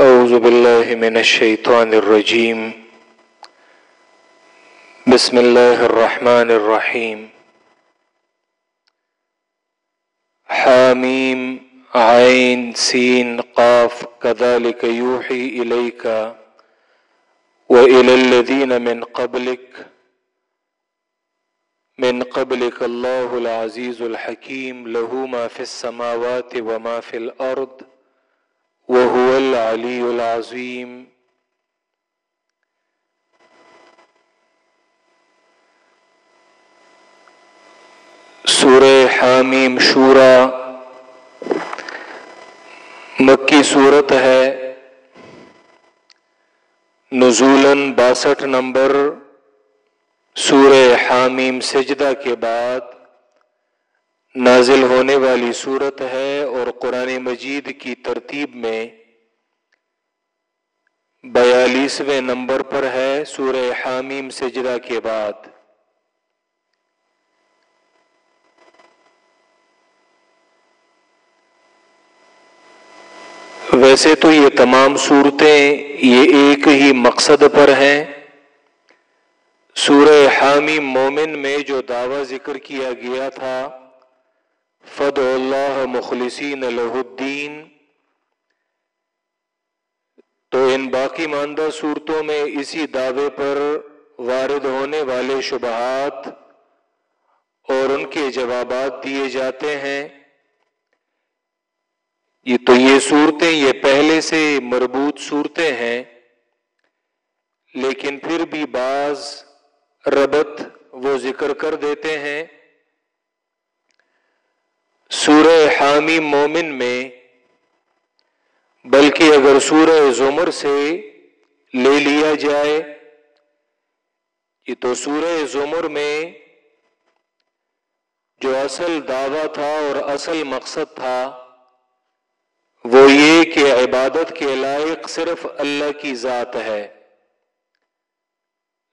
أعوذ بالله من الشيطان الرجيم. بسم الله الرحمن الرحيم. حاميم، عين، سين، قاف، كذلك يوحي إليك وإلى الذين من قبلك. من قبلك الله العزيز الحكيم، له ما في السماوات وما في الأرض. وهو العلي العظيم. سورہ حامیم شورا مکی صورت ہے۔ نزولن باسٹھ نمبر سورہ حامیم سجدہ کے بعد نازل ہونے والی صورت ہے اور قرآن مجید کی ترتیب میں بیالیسویں نمبر پر ہے سورہ حامیم سجدہ کے بعد۔ ویسے تو یہ تمام صورتیں یہ ایک ہی مقصد پر ہیں۔ سورہ حامی مومن میں جو دعویٰ ذکر کیا گیا تھا فد اللہ مخلصین الہ الدین۔ تو ان باقی ماندہ صورتوں میں اسی دعوے پر وارد ہونے والے شبہات اور ان کے جوابات دیے جاتے ہیں۔ یہ تو یہ صورتیں یہ پہلے سے مربوط صورتیں ہیں، لیکن پھر بھی بعض ربط وہ ذکر کر دیتے ہیں۔ سورہ حامی مومن میں، بلکہ اگر سورہ زمر سے لے لیا جائے، یہ تو سورہ زمر میں جو اصل دعویٰ تھا اور اصل مقصد تھا، وہ یہ کہ عبادت کے لائق صرف اللہ کی ذات ہے۔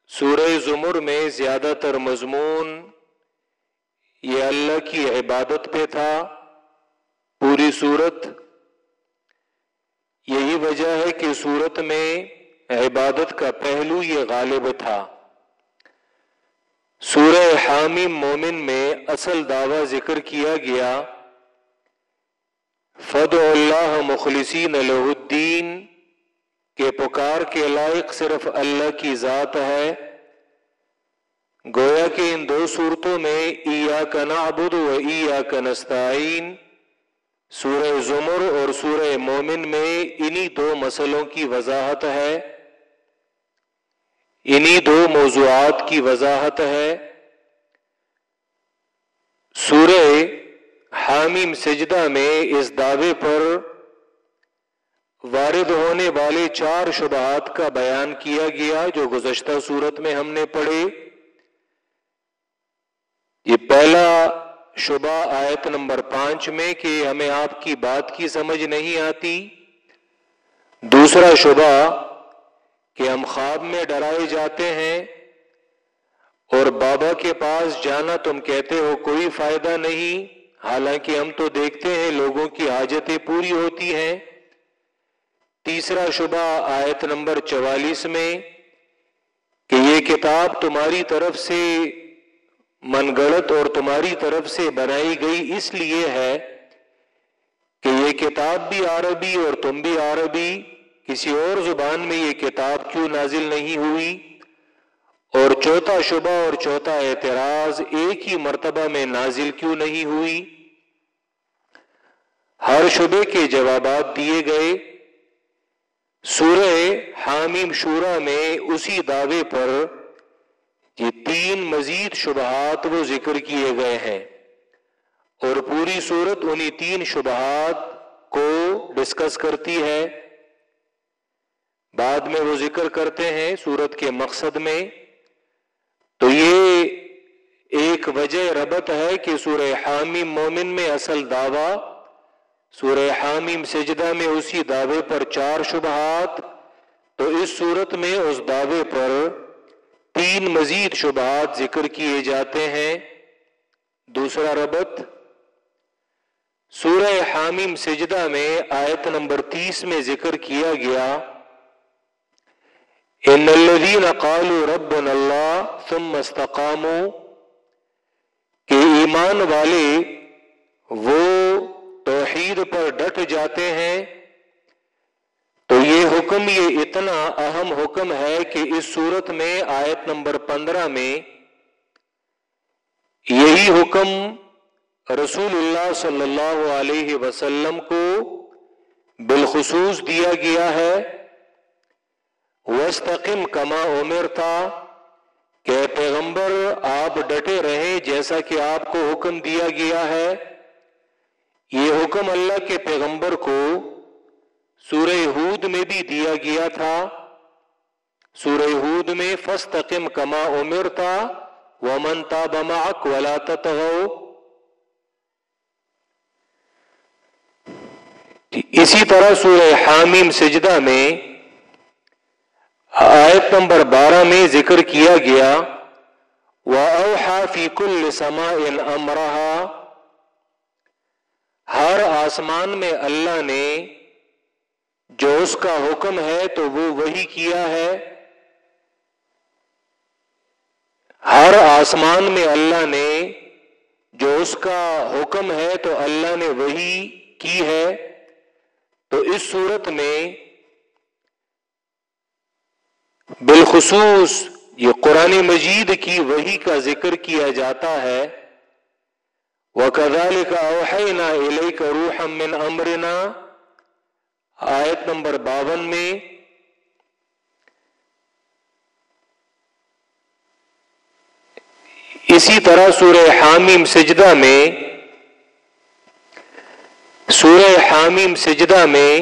سورہ زمر میں زیادہ تر مضمون یہ اللہ کی عبادت پہ تھا۔ پوری صورت یہی وجہ ہے کہ صورت میں عبادت کا پہلو یہ غالب تھا۔ سورہ حامی مومن میں اصل دعویٰ ذکر کیا گیا فد اللہ مخلصین الدین کے پکار کے لائق صرف اللہ کی ذات ہے۔ گویا کہ ان دو صورتوں میں ایا کا نعبد و ایا کا نستعین، سورہ زمر اور سورہ مومن میں انہی دو مسئلوں کی وضاحت ہے۔ انہی دو موضوعات کی وضاحت ہے۔ سورہ حامیم سجدہ میں اس دعوے پر وارد ہونے والے چار شبہات کا بیان کیا گیا جو گزشتہ صورت میں ہم نے پڑھے۔ یہ پہلا شبہ آیت نمبر پانچ میں کہ ہمیں آپ کی بات کی سمجھ نہیں آتی۔ دوسرا شبہ کہ ہم خواب میں ڈرائے جاتے ہیں اور بابا کے پاس جانا تم کہتے ہو کوئی فائدہ نہیں۔ حالانکہ ہم تو دیکھتے ہیں لوگوں کی حاجتیں پوری ہوتی ہیں۔ تیسرا شبہ آیت نمبر چوالیس میں کہ یہ کتاب تمہاری طرف سے من گڑت اور تمہاری طرف سے بنائی گئی اس لیے ہے کہ یہ کتاب بھی عربی اور تم بھی عربی، کسی اور زبان میں یہ کتاب کیوں نازل نہیں ہوئی؟ اور چوتھا شبہ اور چوتھا اعتراض ایک ہی مرتبہ میں نازل کیوں نہیں ہوئی؟ ہر شبے کے جوابات دیے گئے۔ سورہ حامیم شورا میں اسی دعوے پر یہ تین مزید شبہات وہ ذکر کیے گئے ہیں اور پوری صورت انہی تین شبہات کو ڈسکس کرتی ہے۔ بعد میں وہ ذکر کرتے ہیں صورت کے مقصد میں۔ تو یہ ایک وجہ ربط ہے کہ سورہ حامیم مومن میں اصل دعویٰ، سورہ حامیم سجدہ میں اسی دعوے پر چار شبہات۔ تو اس صورت میں اس دعوے پر تین مزید شبہات ذکر کیے جاتے ہیں۔ دوسرا ربط، سورہ حامیم سجدہ میں آیت نمبر تیس میں ذکر کیا گیا، ان الذین قالوا ربنا اللہ ثم استقاموا، کہ ایمان والے وہ توحید پر ڈٹ جاتے ہیں۔ حکم یہ اتنا اہم حکم ہے کہ اس صورت میں آیت نمبر پندرہ میں یہی حکم رسول اللہ صلی اللہ علیہ وسلم کو بالخصوص دیا گیا ہے۔ وسطم کما عمر تھا کہ پیغمبر آپ ڈٹے رہے جیسا کہ آپ کو حکم دیا گیا ہے۔ یہ حکم اللہ کے پیغمبر کو سورہ ہود میں بھی دیا گیا تھا۔ سورہ ہود میں فستقم کما عمر تھا وہ منتا بما ولا تتغو جی، اسی طرح سورہ حامیم سجدہ میں آیت نمبر بارہ میں ذکر کیا گیا۔ فی کل سما امرا ہر آسمان میں اللہ نے جو اس کا حکم ہے تو وہ وہی کیا ہے۔ ہر آسمان میں اللہ نے جو اس کا حکم ہے تو اللہ نے وہی کی ہے۔ تو اس صورت میں بالخصوص یہ قرآن مجید کی وہی کا ذکر کیا جاتا ہے۔ وہ کزال کا اوحینا علیہ کا آیت نمبر باون میں اسی طرح سورہ حامیم سجدہ میں، سورہ حامیم سجدہ میں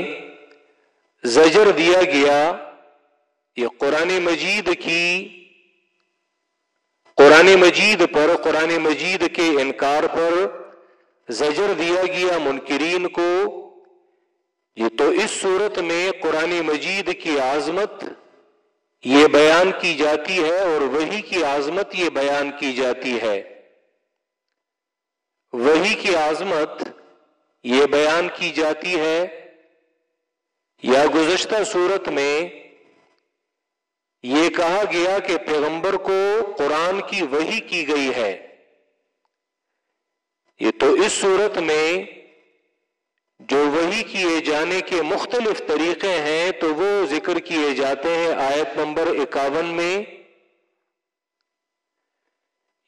زجر دیا گیا، یہ قرآن مجید کی، قرآن مجید پر، قرآن مجید کے انکار پر زجر دیا گیا منکرین کو۔ یہ تو اس صورت میں قرآن مجید کی عظمت یہ بیان کی جاتی ہے اور وہی کی عظمت یہ بیان کی جاتی ہے۔ وہی کی عظمت یہ بیان کی جاتی ہے۔ یا گزشتہ صورت میں یہ کہا گیا کہ پیغمبر کو قرآن کی وہی کی گئی ہے۔ یہ تو اس صورت میں جو وہی کیے جانے کے مختلف طریقے ہیں، تو وہ ذکر کیے جاتے ہیں آیت نمبر اکاون میں۔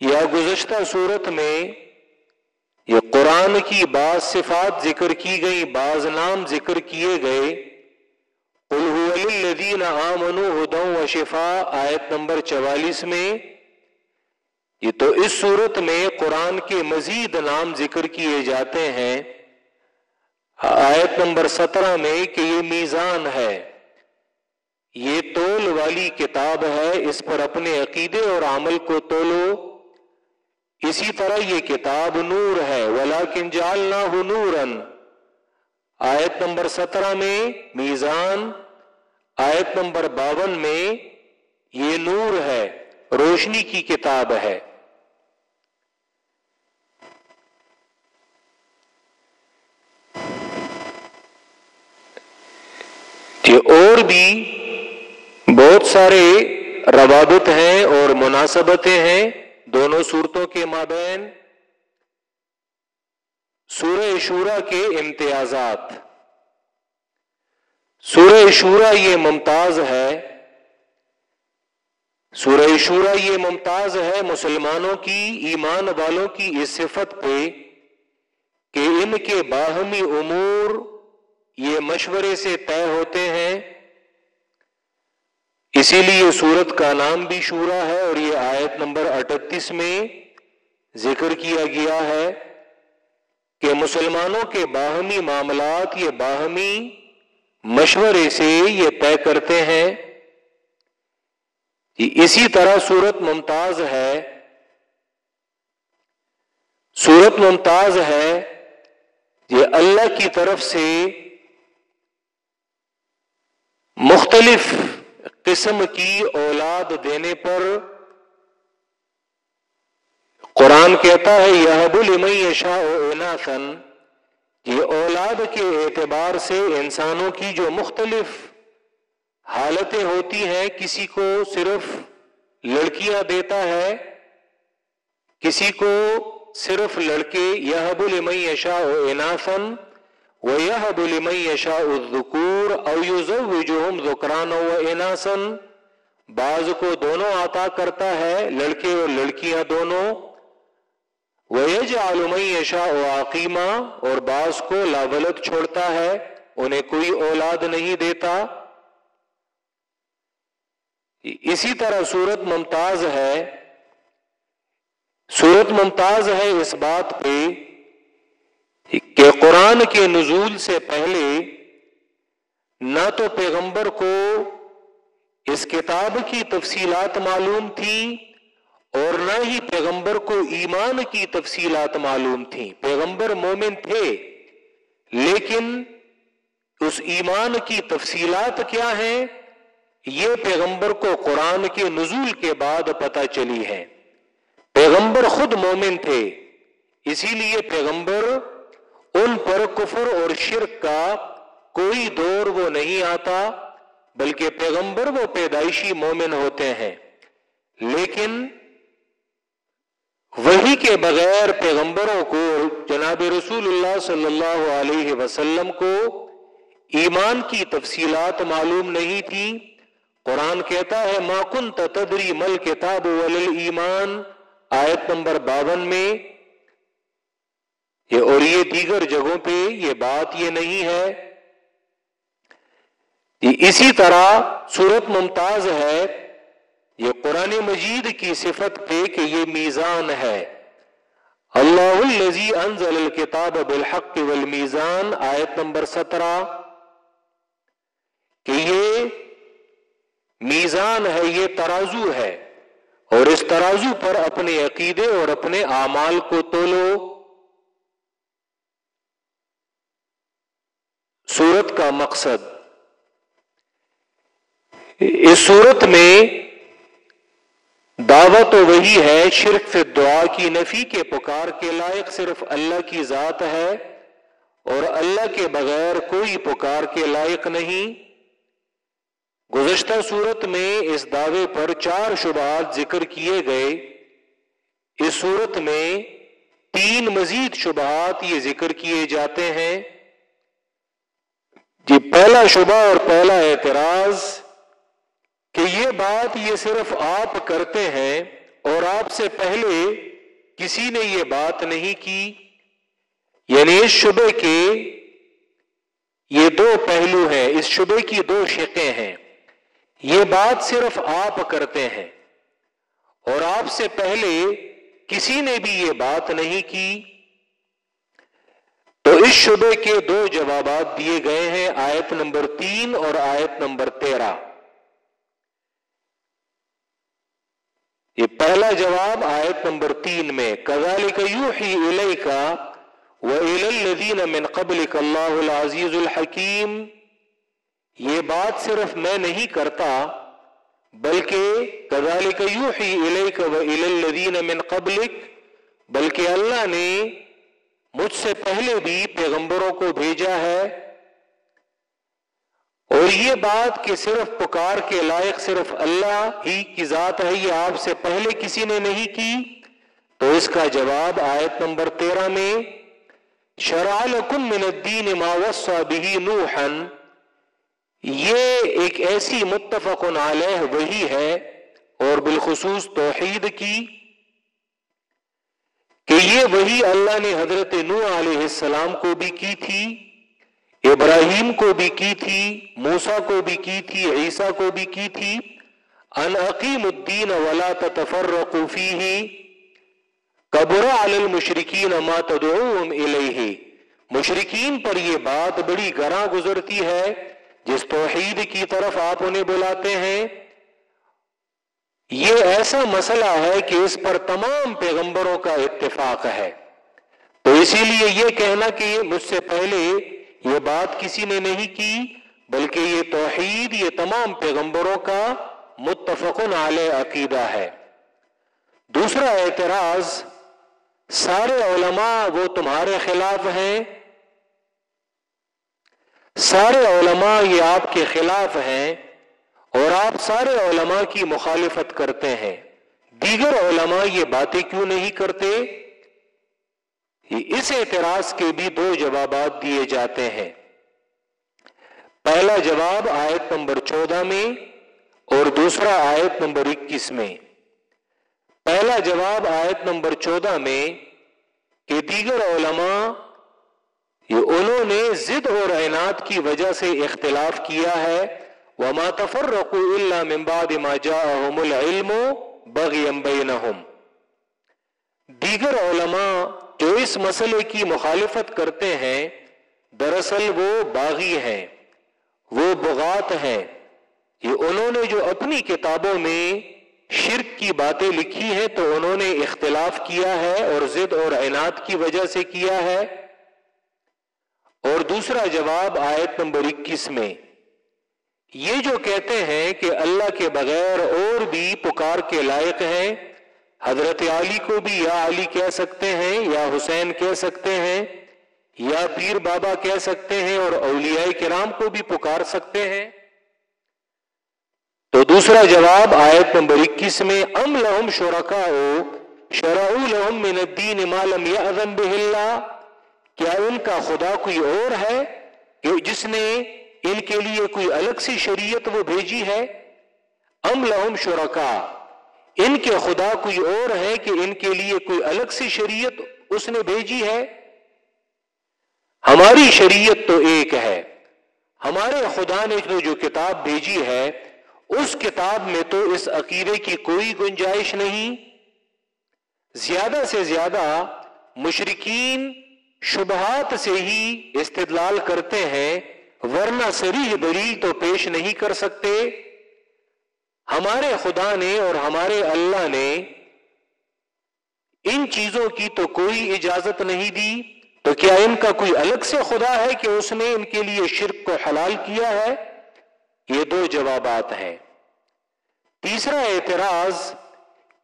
یا گزشتہ صورت میں یہ قرآن کی بعض صفات ذکر کی گئی بعض نام ذکر کیے گئے۔ الدین آمن ہدوں و شفا آیت نمبر چوالیس میں۔ یہ تو اس صورت میں قرآن کے مزید نام ذکر کیے جاتے ہیں۔ آیت نمبر سترہ میں کہ یہ میزان ہے۔ یہ تول والی کتاب ہے، اس پر اپنے عقیدے اور عمل کو تولو۔ اسی طرح یہ کتاب نور ہے ولا کنجال نہ نورن آیت نمبر سترہ میں میزان۔ آیت نمبر باون میں یہ نور ہے، روشنی کی کتاب ہے۔ یہ اور بھی بہت سارے روابط ہیں اور مناسبتیں ہیں دونوں صورتوں کے مابین سورہ شورا کے امتیازات۔ سورہ شورا یہ ممتاز ہے۔ سورہ شورا یہ ممتاز ہے مسلمانوں کی ایمان والوں کی اس صفت پہ کہ ان کے باہمی امور یہ مشورے سے طے ہوتے ہیں۔ اسی لیے سورت کا نام بھی شورا ہے اور یہ آیت نمبر اٹھتیس میں ذکر کیا گیا ہے کہ مسلمانوں کے باہمی معاملات، یہ باہمی مشورے سے یہ طے کرتے ہیں۔ اسی طرح سورت ممتاز ہے۔ سورت ممتاز ہے۔ یہ اللہ کی طرف سے مختلف قسم کی اولاد دینے پر قرآن کہتا ہے یہ بل شاہ یہ اولاد کے اعتبار سے انسانوں کی جو مختلف حالتیں ہوتی ہیں، کسی کو صرف لڑکیاں دیتا ہے، کسی کو صرف لڑکے یہ بول مئی یشا انافن وہ یہ بول مئی یشا الذکور او یوزوجہم ذکران و بعض کو دونوں عطا کرتا ہے، لڑکے اور لڑکیاں دونوں۔ ویج عالمی یشا و عقیمہ اور بعض کو لاولت چھوڑتا ہے، انہیں کوئی اولاد نہیں دیتا۔ اسی طرح صورت ممتاز ہے۔ صورت ممتاز ہے اس بات پہ کہ قرآن کے نزول سے پہلے نہ تو پیغمبر کو اس کتاب کی تفصیلات معلوم تھی اور نہ ہی پیغمبر کو ایمان کی تفصیلات معلوم تھیں پیغمبر مومن تھے، لیکن اس ایمان کی تفصیلات کیا ہیں؟ یہ پیغمبر کو قرآن کے نزول کے بعد پتہ چلی ہے۔ پیغمبر خود مومن تھے، اسی لیے پیغمبر ان پر کفر اور شرک کا کوئی دور وہ نہیں آتا، بلکہ پیغمبر وہ پیدائشی مومن ہوتے ہیں۔ لیکن وہی کے بغیر پیغمبروں کو جناب رسول اللہ صلی اللہ علیہ وسلم کو ایمان کی تفصیلات معلوم نہیں تھی۔ قرآن کہتا ہے ماکن تدری مل کتاب ولل ایمان آیت نمبر باون میں یہ اور یہ دیگر جگہوں پہ یہ بات یہ نہیں ہے یہ اسی طرح صورت ممتاز ہے، یہ قرآن مجید کی صفت پہ کہ یہ میزان ہے۔ اللہ الزی انزل الکتاب بالحق والمیزان، آیت نمبر سترہ، کہ یہ میزان ہے، یہ ترازو ہے۔ اور اس ترازو پر اپنے عقیدے اور اپنے اعمال کو تولو۔ سورت کا مقصد۔ اس صورت میں دعوت تو وہی ہے، شرک سے دعا کی نفی کے پکار کے لائق صرف اللہ کی ذات ہے اور اللہ کے بغیر کوئی پکار کے لائق نہیں۔ گزشتہ صورت میں اس دعوے پر چار شبہات ذکر کیے گئے۔ اس صورت میں تین مزید شبہات یہ ذکر کیے جاتے ہیں۔ جی پہلا شبہ اور پہلا اعتراض کہ یہ بات یہ صرف آپ کرتے ہیں اور آپ سے پہلے کسی نے یہ بات نہیں کی۔ یعنی اس شبے کے یہ دو پہلو ہیں، اس شبے کی دو شقیں ہیں۔ یہ بات صرف آپ کرتے ہیں اور آپ سے پہلے کسی نے بھی یہ بات نہیں کی۔ تو اس شبے کے دو جوابات دیے گئے ہیں، آیت نمبر تین اور آیت نمبر تیرہ۔ یہ پہلا جواب آیت نمبر تین میں کزال کا یو ہی کا من قبل اللہ العزیز الحکیم یہ بات صرف میں نہیں کرتا، بلکہ کزال کا یو ہی کا الدین من قبلک بلکہ اللہ نے مجھ سے پہلے بھی پیغمبروں کو بھیجا ہے اور یہ بات کہ صرف پکار کے لائق صرف اللہ ہی کی ذات ہے، یہ آپ سے پہلے کسی نے نہیں کی۔ تو اس کا جواب آیت نمبر تیرہ میں من الدین ما وصى به نوحا، یہ ایک ایسی متفق علیہ وہی ہے اور بالخصوص توحید کی۔ کہ یہ وہی اللہ نے حضرت نو علیہ السلام کو بھی کی تھی، ابراہیم کو بھی کی تھی موسا کو بھی کی تھی، عیسیٰ کو بھی کی تھی۔ ان عقیم الدین ولا تفرقوا فیہ قبر علی المشرکین ما تدعوهم الیہ۔ مشرکین پر یہ بات بڑی گراں گزرتی ہے، جس توحید کی طرف آپ انہیں بلاتے ہیں۔ یہ ایسا مسئلہ ہے کہ اس پر تمام پیغمبروں کا اتفاق ہے۔ تو اسی لیے یہ کہنا کہ مجھ سے پہلے یہ بات کسی نے نہیں کی، بلکہ یہ توحید، یہ تمام پیغمبروں کا متفق علیہ عقیدہ ہے۔ دوسرا اعتراض، سارے علماء وہ تمہارے خلاف ہیں۔ سارے علماء یہ آپ کے خلاف ہیں۔ اور آپ سارے علماء کی مخالفت کرتے ہیں۔ دیگر علماء یہ باتیں کیوں نہیں کرتے؟ اس اعتراض کے بھی دو جوابات دیے جاتے ہیں۔ پہلا جواب آیت نمبر چودہ میں اور دوسرا آیت نمبر اکیس میں۔ پہلا جواب آیت نمبر چودہ میں کہ دیگر علماء، یہ انہوں نے ضد اور اعنات کی وجہ سے اختلاف کیا ہے۔ وما تفرقوا الا من بعد ما جاءهم العلم بغيا بينهم. دیگر علماء جو اس مسئلے کی مخالفت کرتے ہیں، دراصل وہ باغی ہیں، وہ بغات ہیں۔ یہ انہوں نے جو اپنی کتابوں میں شرک کی باتیں لکھی ہیں، تو انہوں نے اختلاف کیا ہے اور ضد اور اعنات کی وجہ سے کیا ہے۔ اور دوسرا جواب آیت نمبر اکیس میں یہ جو کہتے ہیں کہ اللہ کے بغیر اور بھی پکار کے لائق ہیں، حضرت علی کو بھی یا علی کہہ سکتے ہیں، یا حسین کہہ سکتے ہیں، یا پیر بابا کہہ سکتے ہیں اور اولیاء کرام کو بھی پکار سکتے ہیں۔ تو دوسرا جواب آیت نمبر اکیس میں، ام لہم شرکا لہم من الدین ما لم یعظم بہ اللہ۔ کیا ان کا خدا کوئی اور ہے کہ جس نے ان کے لیے کوئی الگ سی شریعت وہ بھیجی ہے؟ ام لہم شرکا، ان کے خدا کوئی اور ہے کہ ان کے لیے کوئی الگ سی شریعت اس نے بھیجی ہے؟ ہماری شریعت تو ایک ہے۔ ہمارے خدا نے جو کتاب بھیجی ہے، اس کتاب میں تو اس عقیدے کی کوئی گنجائش نہیں۔ زیادہ سے زیادہ مشرقین شبہات سے ہی استدلال کرتے ہیں۔ ورنہ سریح دلیل تو پیش نہیں کر سکتے۔ ہمارے خدا نے اور ہمارے اللہ نے ان چیزوں کی تو کوئی اجازت نہیں دی۔ تو کیا ان کا کوئی الگ سے خدا ہے کہ اس نے ان کے لیے شرک کو حلال کیا ہے؟ یہ دو جوابات ہیں۔ تیسرا اعتراض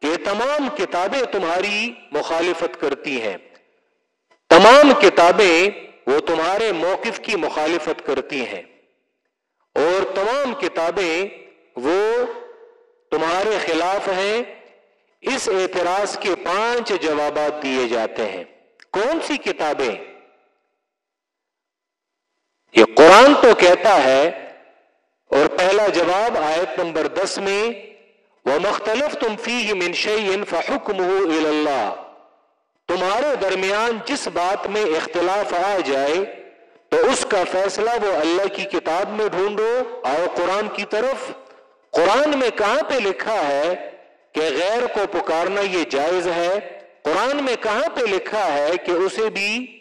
کہ تمام کتابیں تمہاری مخالفت کرتی ہیں۔ تمام کتابیں وہ تمہارے موقف کی مخالفت کرتی ہیں۔ اور تمام کتابیں وہ تمہارے خلاف ہیں۔ اس اعتراض کے پانچ جوابات دیے جاتے ہیں۔ کون سی کتابیں؟ یہ قرآن تو کہتا ہے۔ اور پہلا جواب آیت نمبر دس میں وہ مختلف تم فی منشین فحکم اللہ تمہارے درمیان جس بات میں اختلاف آ جائے، تو اس کا فیصلہ وہ اللہ کی کتاب میں ڈھونڈو۔ آؤ قرآن کی طرف۔ قرآن میں کہاں پہ لکھا ہے کہ غیر کو پکارنا یہ جائز ہے؟ قرآن میں کہاں پہ لکھا ہے کہ اسے بھی،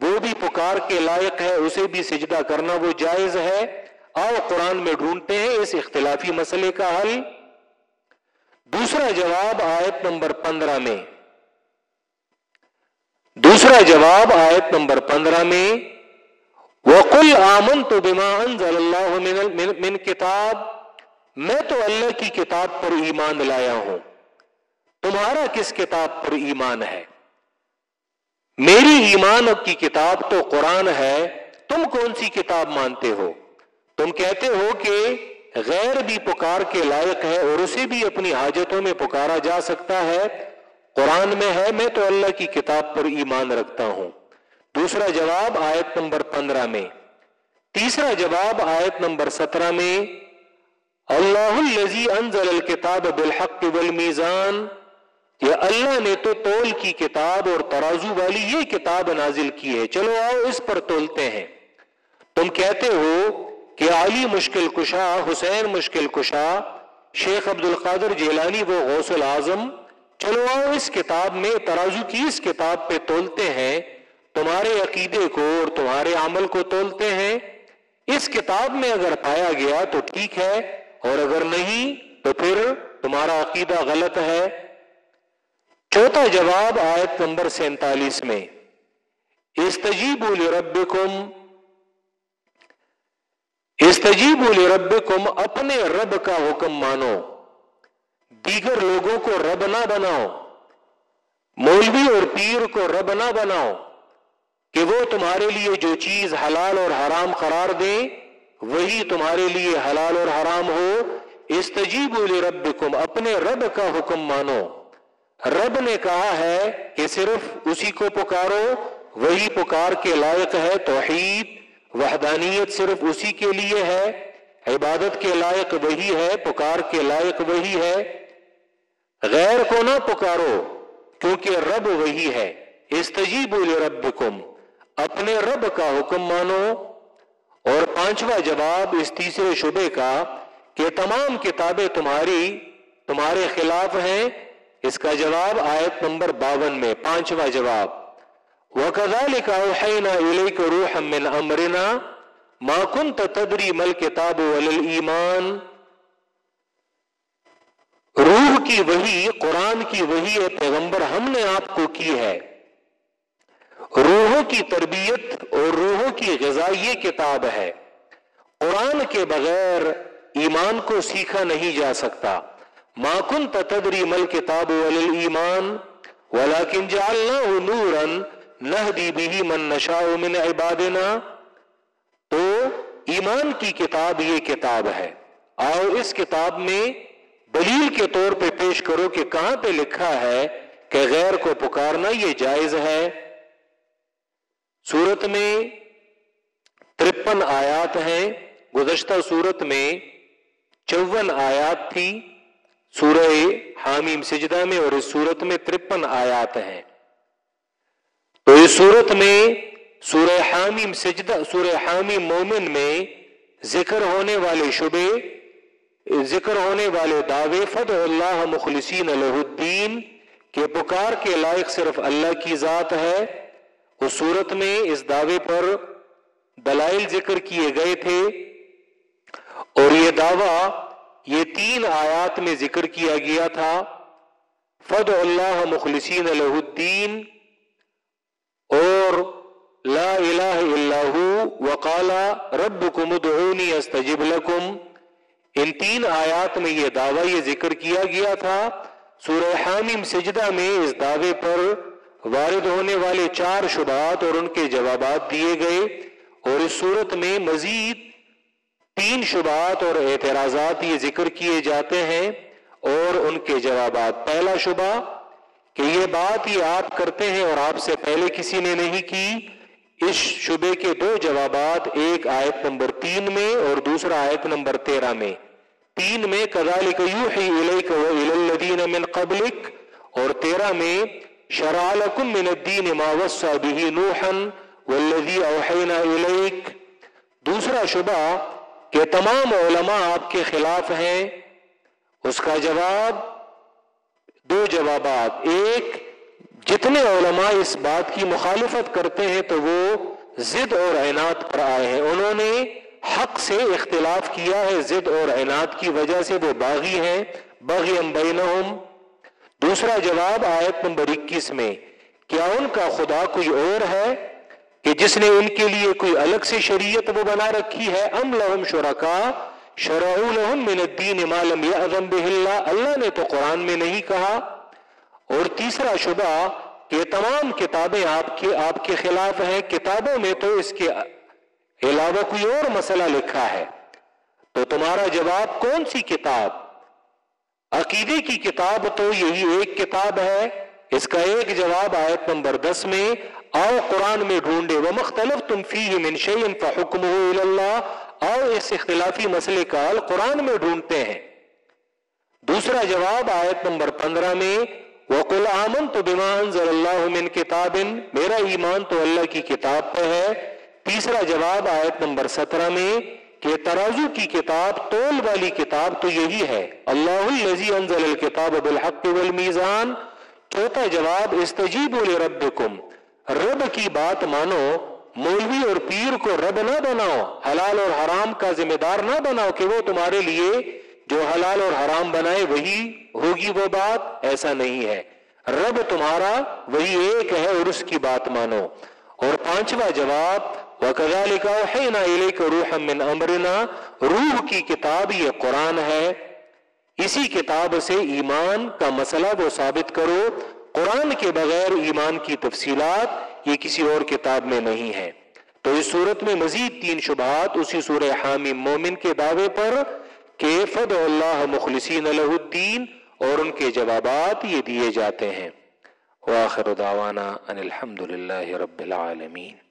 وہ بھی پکار کے لائق ہے، اسے بھی سجدہ کرنا وہ جائز ہے؟ آؤ قرآن میں ڈھونڈتے ہیں اس اختلافی مسئلے کا حل۔ دوسرا جواب آیت نمبر پندرہ میں۔ دوسرا جواب آیت نمبر پندرہ میں وہ کل آمن تو من کتاب میں تو اللہ کی کتاب پر ایمان لایا ہوں۔ تمہارا کس کتاب پر ایمان ہے؟ میری ایمان کی کتاب تو قرآن ہے، تم کون سی کتاب مانتے ہو؟ تم کہتے ہو کہ غیر بھی پکار کے لائق ہے اور اسے بھی اپنی حاجتوں میں پکارا جا سکتا ہے۔ قرآن میں ہے، میں تو اللہ کی کتاب پر ایمان رکھتا ہوں۔ دوسرا جواب آیت نمبر پندرہ میں۔ تیسرا جواب آیت نمبر سترہ میں۔ اللہ الزی انزل الکتاب بالحق والمیزان۔ کہ اللہ نے تو تول کی کتاب اور ترازو والی یہ کتاب نازل کی ہے۔ چلو آؤ اس پر تولتے ہیں۔ تم کہتے ہو کہ علی مشکل کشا، حسین مشکل کشا، شیخ عبد القادر جیلانی وہ غوث العظم چلو آؤ اس کتاب میں ترازو کی اس کتاب پہ تولتے ہیں۔ تمہارے عقیدے کو اور تمہارے عمل کو تولتے ہیں۔ اس کتاب میں اگر پایا گیا تو ٹھیک ہے، اور اگر نہیں تو پھر تمہارا عقیدہ غلط ہے۔ چوتھا جواب آیت نمبر سینتالیس میں۔ استجیب لربکم۔ استجیب لربکم، اپنے رب کا حکم مانو۔ دیگر لوگوں کو رب نہ بناؤ، مولوی اور پیر کو رب نہ بناؤ کہ وہ تمہارے لیے جو چیز حلال اور حرام قرار دیں وہی تمہارے لیے حلال اور حرام ہو۔ استجیب ربکم اپنے رب کا حکم مانو۔ رب نے کہا ہے کہ صرف اسی کو پکارو، وہی پکار کے لائق ہے۔ توحید، وحدانیت صرف اسی کے لیے ہے۔ عبادت کے لائق وہی ہے، پکار کے لائق وہی ہے۔ غیر کو نہ پکارو، کیونکہ رب وہی ہے۔ استجیب لربکم، اپنے رب کا حکم مانو۔ اور پانچواں جواب اس تیسرے شبے کا، کہ تمام کتابیں تمہاری، تمہارے خلاف ہیں۔ اس کا جواب آیت نمبر باون میں، پانچواں جواب۔ وَكَذَلِكَ أَوْحَيْنَا إِلَيْكَ رُوحًا مِّنْ أَمْرِنَا، مَا كُنْتَ تَدْرِي مَا الْكِتَابُ وَلَا الْإِيمَانُ۔ روح کی وہی قرآن کی وہی پیغمبر ہم نے آپ کو کی ہے۔ روحوں کی تربیت اور روحوں کی غذا یہ کتاب ہے۔ قرآن کے بغیر ایمان کو سیکھا نہیں جا سکتا۔ ماکن تدری مل کتاب ایمان ولاکن جالنا نورن نہدی بھی من نشا من عبادنا۔ تو ایمان کی کتاب یہ کتاب ہے۔ آؤ اس کتاب میں دلیل کے طور پہ پیش کرو کہ کہاں پہ لکھا ہے کہ غیر کو پکارنا یہ جائز ہے۔ سورت میں ترپن آیات ہیں، گزشتہ سورت میں چون آیات تھی، سورہ حامیم سجدہ میں اور اس سورت میں ترپن آیات ہیں۔ تو اس سورت میں سورہ حامیم سجدہ، سورہ حامیم مومن میں ذکر ہونے والے شبے ذکر ہونے والے دعوے فد اللہ مخلصین الدین کے پکار کے لائق صرف اللہ کی ذات ہے۔ اس صورت میں اس دعوے پر دلائل ذکر کیے گئے تھے۔ اور یہ دعویٰ، یہ تین آیات میں ذکر کیا گیا تھا۔ فد اللہ مخلصین الدین اور لا الہ الا وقالا ربکم ادعونی استجب لکم ان تین آیات میں یہ دعویٰ، یہ ذکر کیا گیا تھا۔ سورہ حامیم سجدہ میں اس دعوے پر وارد ہونے والے چار شبہات اور ان کے جوابات دیے گئے۔ اور اس صورت میں مزید تین شبہات اور اعتراضات یہ ذکر کیے جاتے ہیں۔ اور ان کے جوابات، پہلا شبہ کہ یہ بات یہ آپ کرتے ہیں اور آپ سے پہلے کسی نے نہیں کی۔ اس شبے کے دو جوابات، ایک آیت نمبر تین میں اور دوسرا آیت نمبر تیرہ میں۔ تین میں کذالک یوحی الیک و الالذین من قبلک، اور تیرہ میں شرع لکم من الدین ما وصا به نوحا والذی اوحینا الیک۔ دوسرا شبہ کہ تمام علماء آپ کے خلاف ہیں۔ اس کا جواب، دو جوابات۔ ایک، جتنے علماء اس بات کی مخالفت کرتے ہیں تو وہ زد اور اعنات پر آئے ہیں۔ انہوں نے حق سے اختلاف کیا ہے زد اور عناد کی وجہ سے وہ باغی ہیں باغی بینہم۔ دوسرا جواب آیت نمبر اکیس میں، کیا ان کا خدا کوئی اور ہے؟ کہ جس نے ان کے لیے کوئی الگ سے شریعت وہ بنا رکھی ہے، ام لہم شرکا؟ شرعو لہم من الدین ما لم یعظم بہ اللہ۔ اللہ نے تو قرآن میں نہیں کہا۔ اور تیسرا شبہ، کہ تمام کتابیں آپ کے آپ کے خلاف ہیں، کتابوں میں تو اس کے علاوہ کوئی اور مسئلہ لکھا ہے، تو تمہارا جواب کون سی کتاب؟ عقیدے کی کتاب تو یہی ایک کتاب ہے۔ اس کا ایک جواب آیت نمبر دس میں، آؤ قرآن میں ڈھونڈے وہ مختلف تم فی من شیئن فحکم اللہ آؤ اس اختلافی مسئلے کا حل قرآن میں ڈھونڈتے ہیں۔ دوسرا جواب آیت نمبر پندرہ میں، وَقُلْ آمَنْتُ بِمَا أَنزَلَ اللَّهُ مِنْ كِتَابٍ میرا ایمان تو اللہ کی کتاب پہ ہے۔ تیسرا جواب آیت نمبر سترہ میں کہ ترازو کی کتاب، تول والی کتاب تو یہی ہے۔ اللہ الذی انزل الكتاب بالحق والمیزان۔ چوتھا جواب استجیب لربکم۔ رب کی بات مانو، مولوی اور پیر کو رب نہ بناؤ، حلال اور حرام کا ذمہ دار نہ بناؤ کہ وہ تمہارے لیے جو حلال اور حرام بنائے وہی ہوگی وہ بات۔ ایسا نہیں ہے۔ رب تمہارا وہی ایک ہے اور اس کی بات مانو۔ اور پانچواں جواب وَكَذَلِكَ أَوْحَيْنَا إِلَيْكَ رُوحًا مِّنْ أَمْرِنَا، روح کی کتاب یہ قرآن ہے۔ اسی کتاب سے ایمان کا مسئلہ وہ ثابت کرو۔ قرآن کے بغیر ایمان کی تفصیلات یہ کسی اور کتاب میں نہیں ہے تو اس صورت میں مزید تین شبہات اسی سورہ حامی مومن کے دعوے پر کہ فد اللہ مخلصین الدین اور ان کے جوابات یہ دیے جاتے ہیں۔ واخر دعوانا ان الحمد للہ رب العالمین